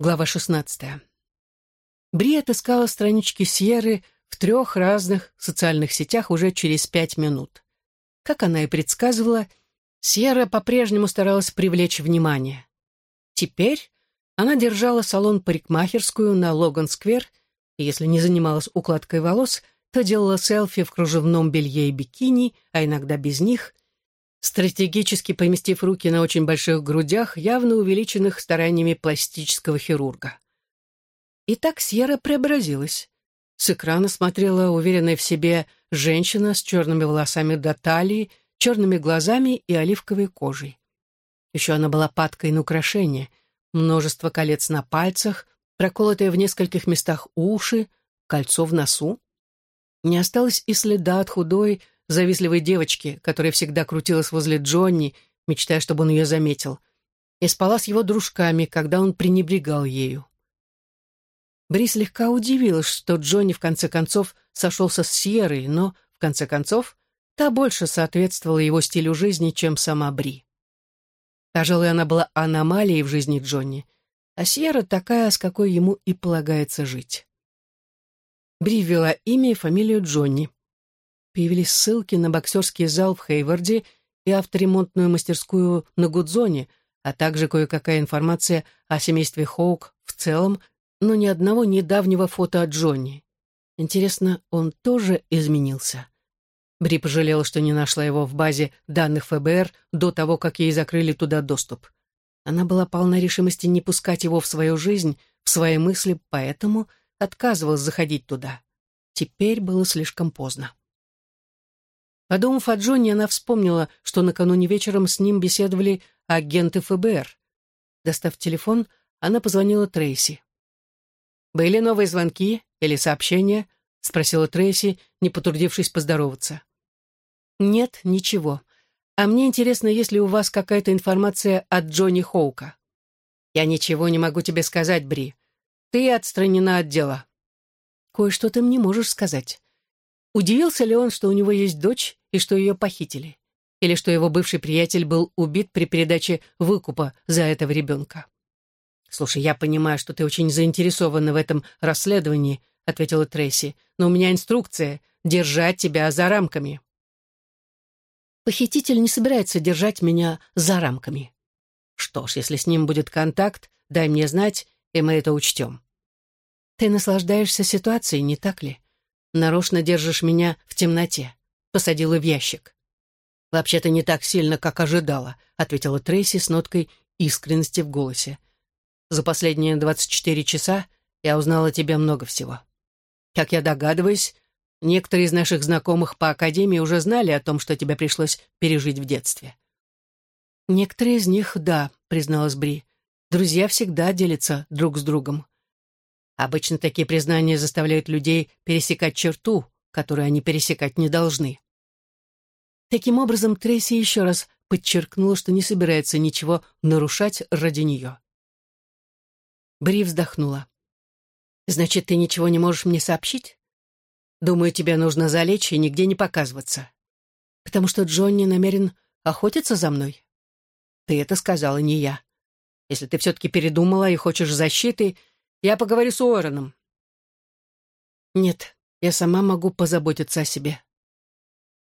Глава 16. Бри отыскала странички Сьерры в трех разных социальных сетях уже через пять минут. Как она и предсказывала, Сьерра по-прежнему старалась привлечь внимание. Теперь она держала салон-парикмахерскую на Логан-сквер, и если не занималась укладкой волос, то делала селфи в кружевном белье и бикини, а иногда без них, стратегически поместив руки на очень больших грудях, явно увеличенных стараниями пластического хирурга. И так Сьерра преобразилась. С экрана смотрела уверенная в себе женщина с черными волосами до талии, черными глазами и оливковой кожей. Еще она была падкой на украшения, множество колец на пальцах, проколотые в нескольких местах уши, кольцо в носу. Не осталось и следа от худой, завистливой девочки, которая всегда крутилась возле Джонни, мечтая, чтобы он ее заметил, и спала с его дружками, когда он пренебрегал ею. Бри слегка удивилась, что Джонни в конце концов сошелся с Сьеррой, но, в конце концов, та больше соответствовала его стилю жизни, чем сама Бри. Пожалуй, она была аномалией в жизни Джонни, а Сьерра такая, с какой ему и полагается жить. Бри ввела имя и фамилию Джонни появились ссылки на боксерский зал в Хейварде и авторемонтную мастерскую на Гудзоне, а также кое-какая информация о семействе Хоук в целом, но ни одного недавнего фото от Джонни. Интересно, он тоже изменился? Бри пожалела, что не нашла его в базе данных ФБР до того, как ей закрыли туда доступ. Она была полна решимости не пускать его в свою жизнь, в свои мысли, поэтому отказывалась заходить туда. Теперь было слишком поздно. Подумав о Джонни, она вспомнила, что накануне вечером с ним беседовали агенты ФБР. Достав телефон, она позвонила Трейси. «Были новые звонки или сообщения?» — спросила Трейси, не потрудившись поздороваться. «Нет, ничего. А мне интересно, есть ли у вас какая-то информация от Джонни Хоука?» «Я ничего не могу тебе сказать, Бри. Ты отстранена от дела». «Кое-что ты мне можешь сказать. Удивился ли он, что у него есть дочь и что ее похитили? Или что его бывший приятель был убит при передаче выкупа за этого ребенка? «Слушай, я понимаю, что ты очень заинтересована в этом расследовании», ответила Трейси, «но у меня инструкция — держать тебя за рамками». Похититель не собирается держать меня за рамками. Что ж, если с ним будет контакт, дай мне знать, и мы это учтем. Ты наслаждаешься ситуацией, не так ли? Нарочно держишь меня в темноте посадила в ящик. «Вообще-то не так сильно, как ожидала», — ответила Трейси с ноткой искренности в голосе. «За последние двадцать четыре часа я узнала о тебе много всего. Как я догадываюсь, некоторые из наших знакомых по Академии уже знали о том, что тебе пришлось пережить в детстве». «Некоторые из них, да», — призналась Бри. «Друзья всегда делятся друг с другом». Обычно такие признания заставляют людей пересекать черту, которую они пересекать не должны. Таким образом, Трейси еще раз подчеркнула, что не собирается ничего нарушать ради нее. Бри вздохнула. «Значит, ты ничего не можешь мне сообщить? Думаю, тебе нужно залечь и нигде не показываться. Потому что Джонни намерен охотиться за мной? Ты это сказала, не я. Если ты все-таки передумала и хочешь защиты, я поговорю с Уорреном». «Нет, я сама могу позаботиться о себе.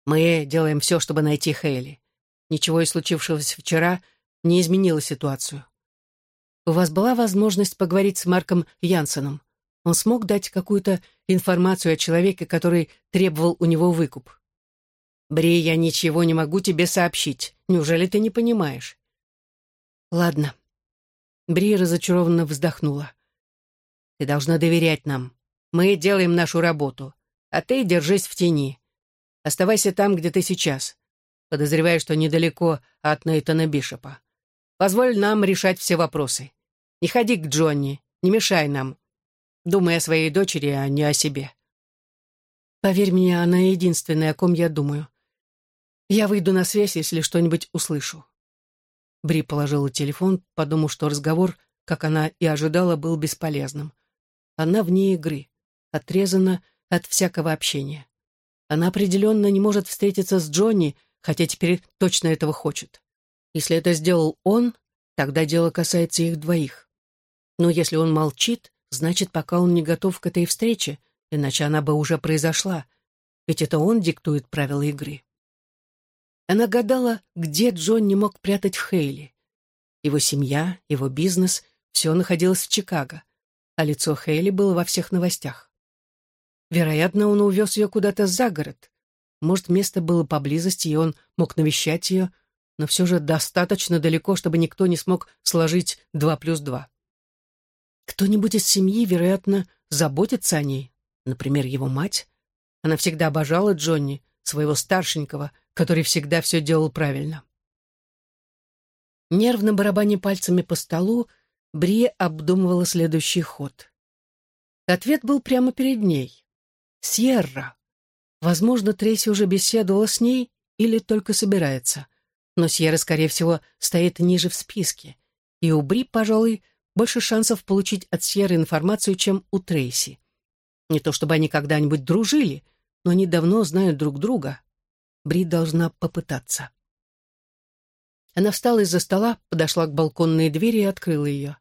Мы делаем все, чтобы найти Хейли. Ничего из случившегося вчера не изменило ситуацию. У вас была возможность поговорить с Марком Янсеном. Он смог дать какую-то информацию о человеке, который требовал у него выкуп. Бри, я ничего не могу тебе сообщить. Неужели ты не понимаешь? Ладно. Бри разочарованно вздохнула. Ты должна доверять нам. Мы делаем нашу работу, а ты держись в тени. Оставайся там, где ты сейчас. Подозреваю, что недалеко от Нейтана Бишопа. Позволь нам решать все вопросы. Не ходи к Джонни, не мешай нам. Думай о своей дочери, а не о себе. Поверь мне, она единственная, о ком я думаю. Я выйду на связь, если что-нибудь услышу. Бри положила телефон, подумав, что разговор, как она и ожидала, был бесполезным. Она вне игры отрезана от всякого общения. Она определенно не может встретиться с Джонни, хотя теперь точно этого хочет. Если это сделал он, тогда дело касается их двоих. Но если он молчит, значит, пока он не готов к этой встрече, иначе она бы уже произошла, ведь это он диктует правила игры. Она гадала, где Джон не мог прятать Хейли. Его семья, его бизнес — все находилось в Чикаго, а лицо Хейли было во всех новостях. Вероятно, он увез ее куда-то за город. Может, место было поблизости, и он мог навещать ее, но все же достаточно далеко, чтобы никто не смог сложить два плюс два. Кто-нибудь из семьи, вероятно, заботится о ней, например, его мать. Она всегда обожала Джонни, своего старшенького, который всегда все делал правильно. Нервно барабаня пальцами по столу, Бри обдумывала следующий ход. Ответ был прямо перед ней. Сьерра. Возможно, Трейси уже беседовала с ней или только собирается. Но Сьерра, скорее всего, стоит ниже в списке. И у Бри, пожалуй, больше шансов получить от Сьерры информацию, чем у Трейси. Не то чтобы они когда-нибудь дружили, но они давно знают друг друга. Бри должна попытаться. Она встала из-за стола, подошла к балконной двери и открыла ее.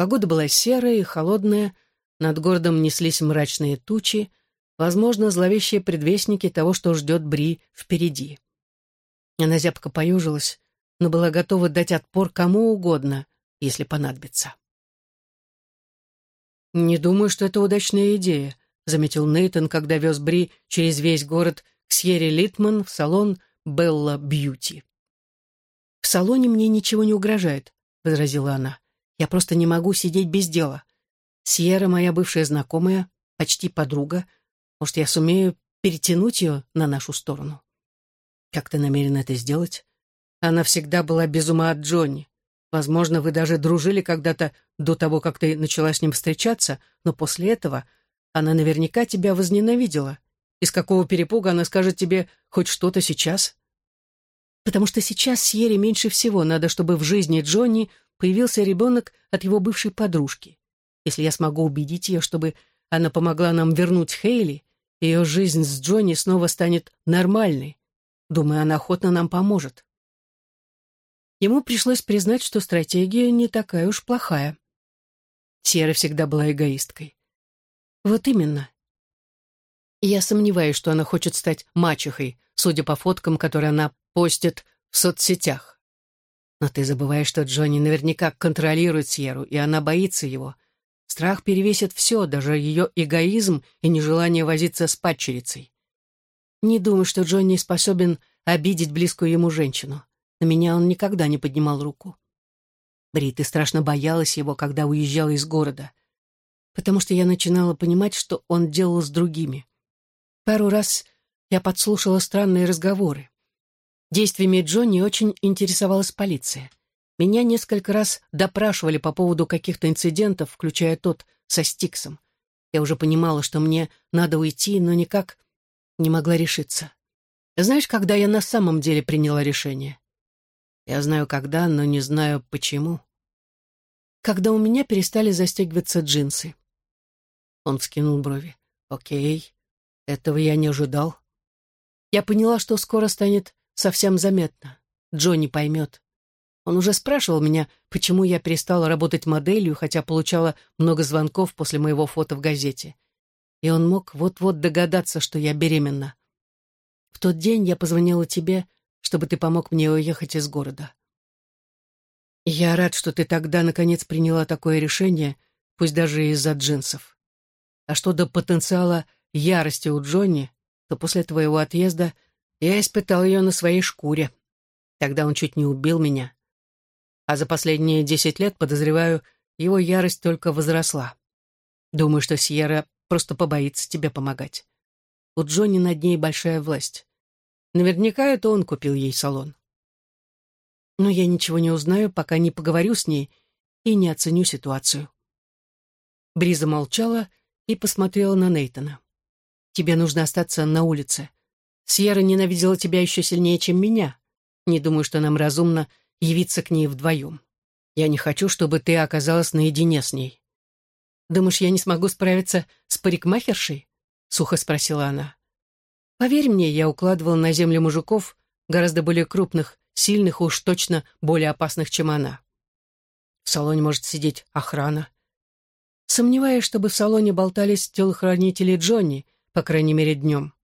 Погода была серая и холодная, над городом неслись мрачные тучи, возможно, зловещие предвестники того, что ждет Бри впереди. Она зябко поюжилась, но была готова дать отпор кому угодно, если понадобится. «Не думаю, что это удачная идея», — заметил Нейтон, когда вез Бри через весь город к Сьерре Литман в салон «Белла Бьюти». «В салоне мне ничего не угрожает», — возразила она. «Я просто не могу сидеть без дела. Сьерра моя бывшая знакомая, почти подруга. Может, я сумею перетянуть ее на нашу сторону?» «Как ты намерена это сделать?» Она всегда была без ума от Джонни. Возможно, вы даже дружили когда-то до того, как ты начала с ним встречаться, но после этого она наверняка тебя возненавидела. Из какого перепуга она скажет тебе хоть что-то сейчас? Потому что сейчас Сьере меньше всего надо, чтобы в жизни Джонни появился ребенок от его бывшей подружки. Если я смогу убедить ее, чтобы она помогла нам вернуть Хейли, ее жизнь с Джонни снова станет нормальной. Думаю, она охотно нам поможет. Ему пришлось признать, что стратегия не такая уж плохая. Сера всегда была эгоисткой. Вот именно. я сомневаюсь, что она хочет стать мачехой, судя по фоткам, которые она постит в соцсетях. Но ты забываешь, что Джонни наверняка контролирует Сьеру, и она боится его. Страх перевесит все, даже ее эгоизм и нежелание возиться с падчерицей. Не думаю, что Джонни способен обидеть близкую ему женщину. На меня он никогда не поднимал руку. Бри, ты страшно боялась его, когда уезжала из города, потому что я начинала понимать, что он делал с другими. Пару раз я подслушала странные разговоры. Действиями Джонни очень интересовалась полиция. Меня несколько раз допрашивали по поводу каких-то инцидентов, включая тот со Стиксом. Я уже понимала, что мне надо уйти, но никак не могла решиться. Знаешь, когда я на самом деле приняла решение? Я знаю, когда, но не знаю, почему. Когда у меня перестали застегиваться джинсы. Он вскинул брови. Окей, этого я не ожидал. Я поняла, что скоро станет совсем заметно. Джонни поймет. Он уже спрашивал меня, почему я перестала работать моделью, хотя получала много звонков после моего фото в газете. И он мог вот-вот догадаться, что я беременна. В тот день я позвонила тебе, чтобы ты помог мне уехать из города. Я рад, что ты тогда, наконец, приняла такое решение, пусть даже из-за джинсов. А что до потенциала ярости у Джонни, то после твоего отъезда я испытал ее на своей шкуре. Тогда он чуть не убил меня. А за последние десять лет, подозреваю, его ярость только возросла. Думаю, что Сьерра просто побоится тебе помогать. У Джонни над ней большая власть. Наверняка это он купил ей салон. Но я ничего не узнаю, пока не поговорю с ней и не оценю ситуацию. Бриза молчала и посмотрела на Нейтона. «Тебе нужно остаться на улице. Сьерра ненавидела тебя еще сильнее, чем меня. Не думаю, что нам разумно явиться к ней вдвоем. Я не хочу, чтобы ты оказалась наедине с ней». «Думаешь, я не смогу справиться с парикмахершей?» — сухо спросила она. Поверь мне, я укладывал на землю мужиков, гораздо более крупных, сильных, уж точно более опасных, чем она. В салоне может сидеть охрана. Сомневаюсь, чтобы в салоне болтались телохранители Джонни, по крайней мере, днем.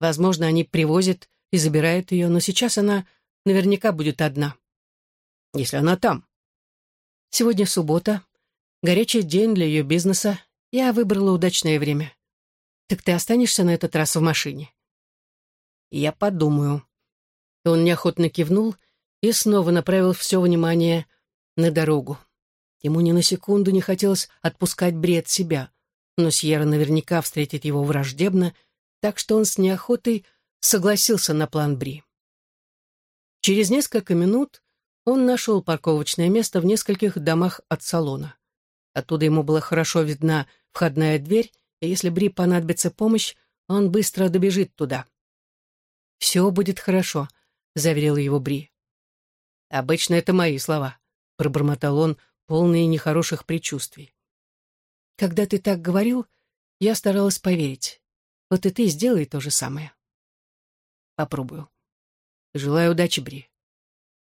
Возможно, они привозят и забирают ее, но сейчас она наверняка будет одна. Если она там. Сегодня суббота, горячий день для ее бизнеса. Я выбрала удачное время. Так ты останешься на этот раз в машине? Я подумаю. Он неохотно кивнул и снова направил все внимание на дорогу. Ему ни на секунду не хотелось отпускать бред себя, но Сьерра наверняка встретит его враждебно, так что он с неохотой согласился на план Бри. Через несколько минут он нашел парковочное место в нескольких домах от салона. Оттуда ему была хорошо видна входная дверь, и если Бри понадобится помощь, он быстро добежит туда. «Все будет хорошо», — заверил его Бри. «Обычно это мои слова», — пробормотал он, полный нехороших предчувствий. «Когда ты так говорил, я старалась поверить. Вот и ты сделай то же самое». «Попробую. Желаю удачи, Бри».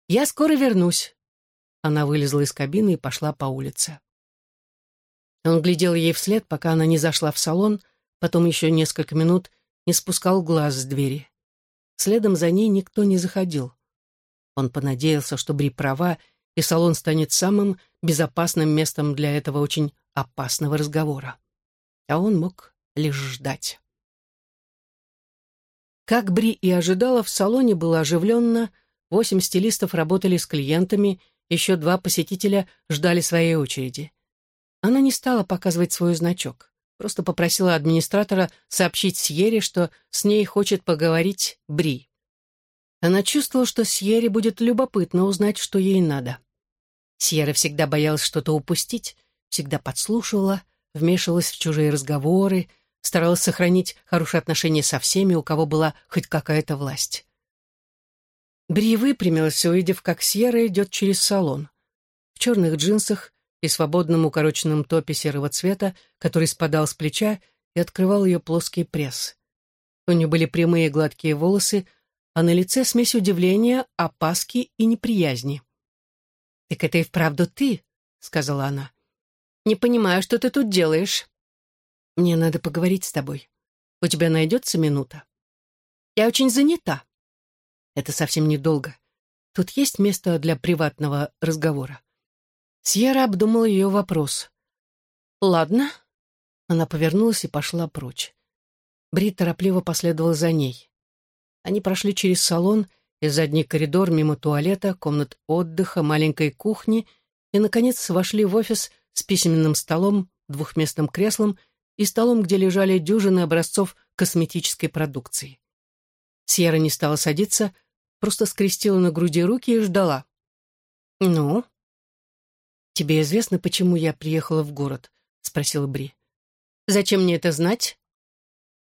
«Я скоро вернусь». Она вылезла из кабины и пошла по улице. Он глядел ей вслед, пока она не зашла в салон, потом еще несколько минут не спускал глаз с двери. Следом за ней никто не заходил. Он понадеялся, что Бри права, и салон станет самым безопасным местом для этого очень опасного разговора. А он мог лишь ждать. Как Бри и ожидала, в салоне было оживленно, восемь стилистов работали с клиентами, еще два посетителя ждали своей очереди. Она не стала показывать свой значок, просто попросила администратора сообщить Сьере, что с ней хочет поговорить Бри. Она чувствовала, что Сьере будет любопытно узнать, что ей надо. Сьерра всегда боялась что-то упустить, всегда подслушивала, вмешивалась в чужие разговоры, старалась сохранить хорошие отношения со всеми, у кого была хоть какая-то власть. Бри выпрямилась, увидев, как Сьерра идет через салон. В черных джинсах и свободном укороченном топе серого цвета, который спадал с плеча и открывал ее плоский пресс. У нее были прямые гладкие волосы, а на лице смесь удивления, опаски и неприязни. «Так это и вправду ты», — сказала она. «Не понимаю, что ты тут делаешь». «Мне надо поговорить с тобой. У тебя найдется минута?» «Я очень занята». «Это совсем недолго. Тут есть место для приватного разговора». Сьерра обдумала ее вопрос. «Ладно». Она повернулась и пошла прочь. Брит торопливо последовала за ней. Они прошли через салон и задний коридор мимо туалета, комнат отдыха, маленькой кухни и, наконец, вошли в офис с письменным столом, двухместным креслом и столом, где лежали дюжины образцов косметической продукции. Сьерра не стала садиться, просто скрестила на груди руки и ждала. «Ну?» «Тебе известно, почему я приехала в город?» — спросила Бри. «Зачем мне это знать?»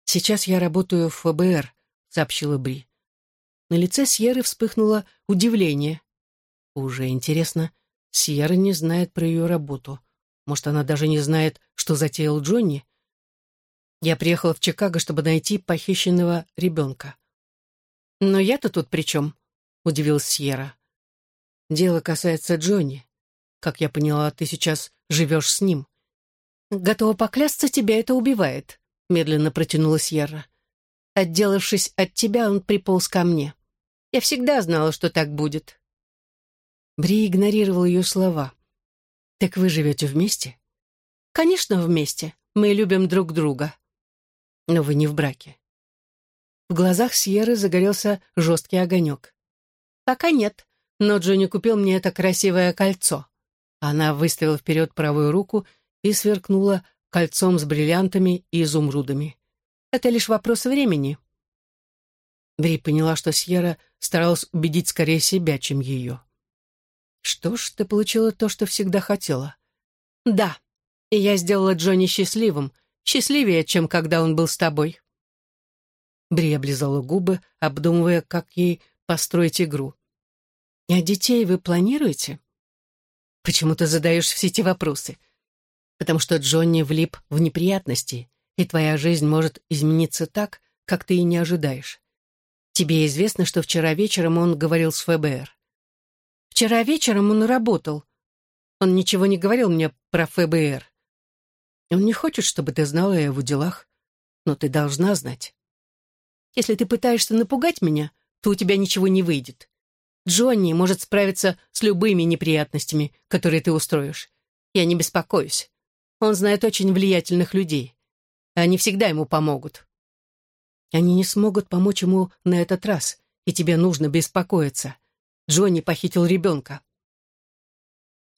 «Сейчас я работаю в ФБР», — сообщила Бри. На лице Сьерры вспыхнуло удивление. «Уже интересно, Сьерра не знает про ее работу. Может, она даже не знает, что затеял Джонни?» Я приехала в Чикаго, чтобы найти похищенного ребенка. «Но я-то тут при чем?» — удивилась Сьерра. «Дело касается Джонни. Как я поняла, ты сейчас живешь с ним. Готова поклясться, тебя это убивает, медленно протянула Сьерра. Отделавшись от тебя, он приполз ко мне. Я всегда знала, что так будет. Бри игнорировал ее слова. «Так вы живете вместе?» «Конечно, вместе. Мы любим друг друга». «Но вы не в браке». В глазах Сьерры загорелся жесткий огонек. «Пока нет, но Джонни купил мне это красивое кольцо. Она выставила вперед правую руку и сверкнула кольцом с бриллиантами и изумрудами. «Это лишь вопрос времени». Бри поняла, что Сьерра старалась убедить скорее себя, чем ее. «Что ж, ты получила то, что всегда хотела». «Да, и я сделала Джонни счастливым, счастливее, чем когда он был с тобой». Бри облизала губы, обдумывая, как ей построить игру. «А детей вы планируете?» Почему ты задаешь все эти вопросы? Потому что Джонни влип в неприятности, и твоя жизнь может измениться так, как ты и не ожидаешь. Тебе известно, что вчера вечером он говорил с ФБР. Вчера вечером он работал. Он ничего не говорил мне про ФБР. Он не хочет, чтобы ты знала о его делах, но ты должна знать. Если ты пытаешься напугать меня, то у тебя ничего не выйдет. Джонни может справиться с любыми неприятностями, которые ты устроишь. Я не беспокоюсь. Он знает очень влиятельных людей. Они всегда ему помогут. Они не смогут помочь ему на этот раз, и тебе нужно беспокоиться. Джонни похитил ребенка.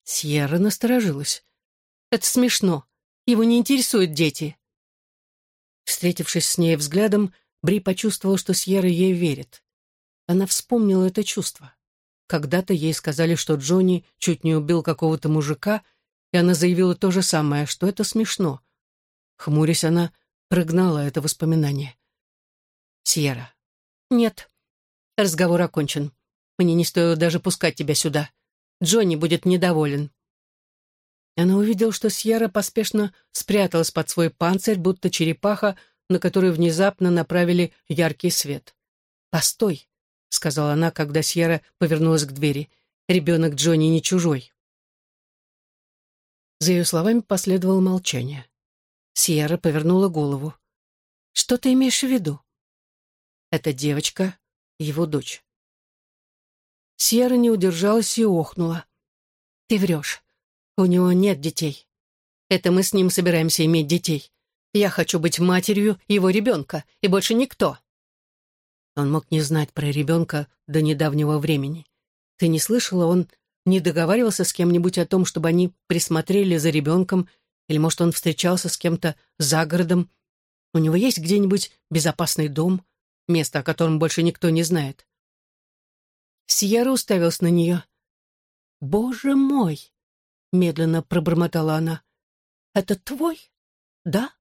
Сьерра насторожилась. Это смешно. Его не интересуют дети. Встретившись с ней взглядом, Бри почувствовала, что Сьерра ей верит. Она вспомнила это чувство. Когда-то ей сказали, что Джонни чуть не убил какого-то мужика, и она заявила то же самое, что это смешно. Хмурясь, она прогнала это воспоминание. «Сьерра». «Нет. Разговор окончен. Мне не стоило даже пускать тебя сюда. Джонни будет недоволен». Она увидела, что Сьерра поспешно спряталась под свой панцирь, будто черепаха, на которую внезапно направили яркий свет. «Постой», — сказала она, когда Сьерра повернулась к двери. «Ребенок Джонни не чужой». За ее словами последовало молчание. Сьерра повернула голову. «Что ты имеешь в виду?» «Эта девочка — его дочь». Сьерра не удержалась и охнула. «Ты врешь. У него нет детей. Это мы с ним собираемся иметь детей. Я хочу быть матерью его ребенка, и больше никто». Он мог не знать про ребенка до недавнего времени. Ты не слышала, он не договаривался с кем-нибудь о том, чтобы они присмотрели за ребенком, или, может, он встречался с кем-то за городом. У него есть где-нибудь безопасный дом, место, о котором больше никто не знает. Сьерра уставилась на нее. «Боже мой!» — медленно пробормотала она. «Это твой? Да?»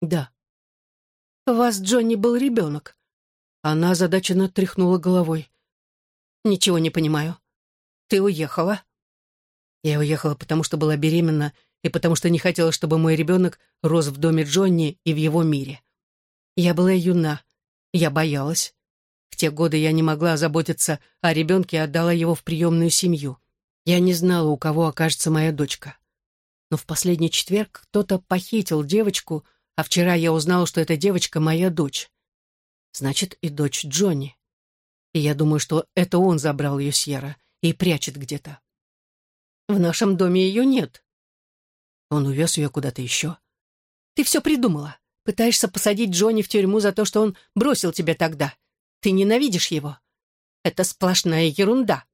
«Да». «У вас, Джонни, был ребенок?» Она озадаченно тряхнула головой. «Ничего не понимаю. Ты уехала?» Я уехала, потому что была беременна и потому что не хотела, чтобы мой ребенок рос в доме Джонни и в его мире. Я была юна, я боялась. В те годы я не могла заботиться о ребенке и отдала его в приемную семью. Я не знала, у кого окажется моя дочка. Но в последний четверг кто-то похитил девочку, а вчера я узнала, что эта девочка моя дочь. Значит, и дочь Джонни. И я думаю, что это он забрал ее Сьерра и прячет где-то. В нашем доме ее нет. Он увез ее куда-то еще. Ты все придумала. Пытаешься посадить Джонни в тюрьму за то, что он бросил тебя тогда. Ты ненавидишь его. Это сплошная ерунда.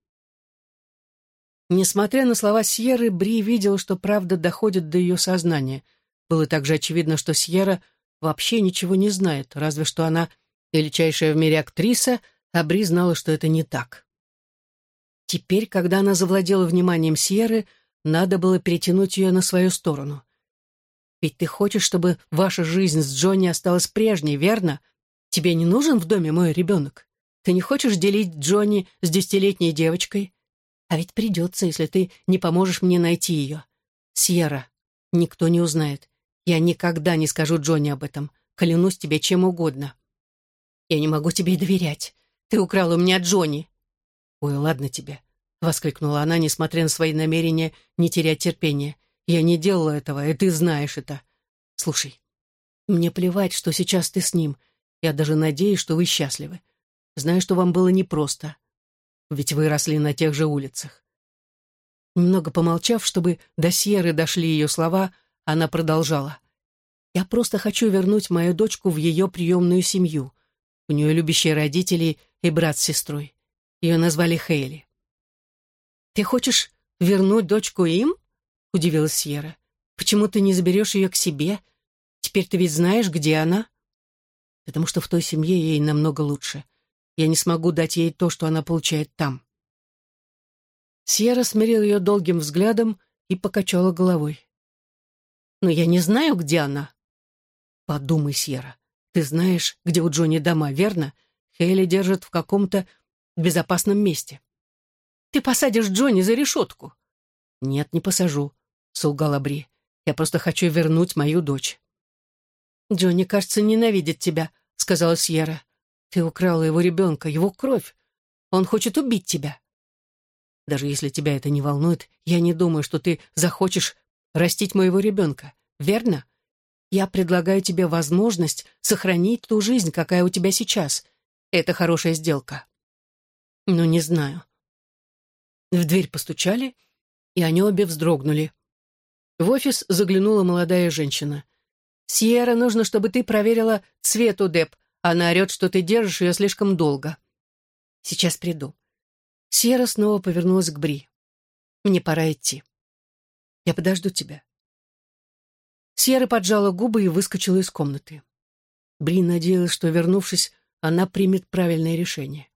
Несмотря на слова Сьерры, Бри видел, что правда доходит до ее сознания. Было также очевидно, что Сьерра вообще ничего не знает, разве что она величайшая в мире актриса, а Бри знала, что это не так. Теперь, когда она завладела вниманием Сьерры, надо было перетянуть ее на свою сторону. Ведь ты хочешь, чтобы ваша жизнь с Джонни осталась прежней, верно? Тебе не нужен в доме мой ребенок? Ты не хочешь делить Джонни с десятилетней девочкой? А ведь придется, если ты не поможешь мне найти ее. Сьерра, никто не узнает. Я никогда не скажу Джонни об этом. Клянусь тебе чем угодно. Я не могу тебе доверять. Ты украл у меня Джонни. «Ой, ладно тебе», — воскликнула она, несмотря на свои намерения не терять терпения. «Я не делала этого, и ты знаешь это. Слушай, мне плевать, что сейчас ты с ним. Я даже надеюсь, что вы счастливы. Знаю, что вам было непросто. Ведь вы росли на тех же улицах». Немного помолчав, чтобы до Сьерры дошли ее слова, она продолжала. «Я просто хочу вернуть мою дочку в ее приемную семью. У нее любящие родители и брат с сестрой. Ее назвали Хейли. «Ты хочешь вернуть дочку им?» — удивилась Сьерра. «Почему ты не заберешь ее к себе? Теперь ты ведь знаешь, где она?» «Потому что в той семье ей намного лучше. Я не смогу дать ей то, что она получает там». Сьерра смирил ее долгим взглядом и покачала головой. «Но я не знаю, где она». «Подумай, Сьерра, ты знаешь, где у Джонни дома, верно? Хейли держит в каком-то безопасном месте. Ты посадишь Джонни за решетку. Нет, не посажу, солгала Бри. Я просто хочу вернуть мою дочь. Джонни, кажется, ненавидит тебя, сказала Сьерра. Ты украла его ребенка, его кровь. Он хочет убить тебя. Даже если тебя это не волнует, я не думаю, что ты захочешь растить моего ребенка, верно? Я предлагаю тебе возможность сохранить ту жизнь, какая у тебя сейчас. Это хорошая сделка. Ну, не знаю. В дверь постучали, и они обе вздрогнули. В офис заглянула молодая женщина. «Сьерра, нужно, чтобы ты проверила цвет у Деп. Она орет, что ты держишь ее слишком долго». «Сейчас приду». Сьерра снова повернулась к Бри. «Мне пора идти. Я подожду тебя». Сьерра поджала губы и выскочила из комнаты. Бри надеялась, что, вернувшись, она примет правильное решение.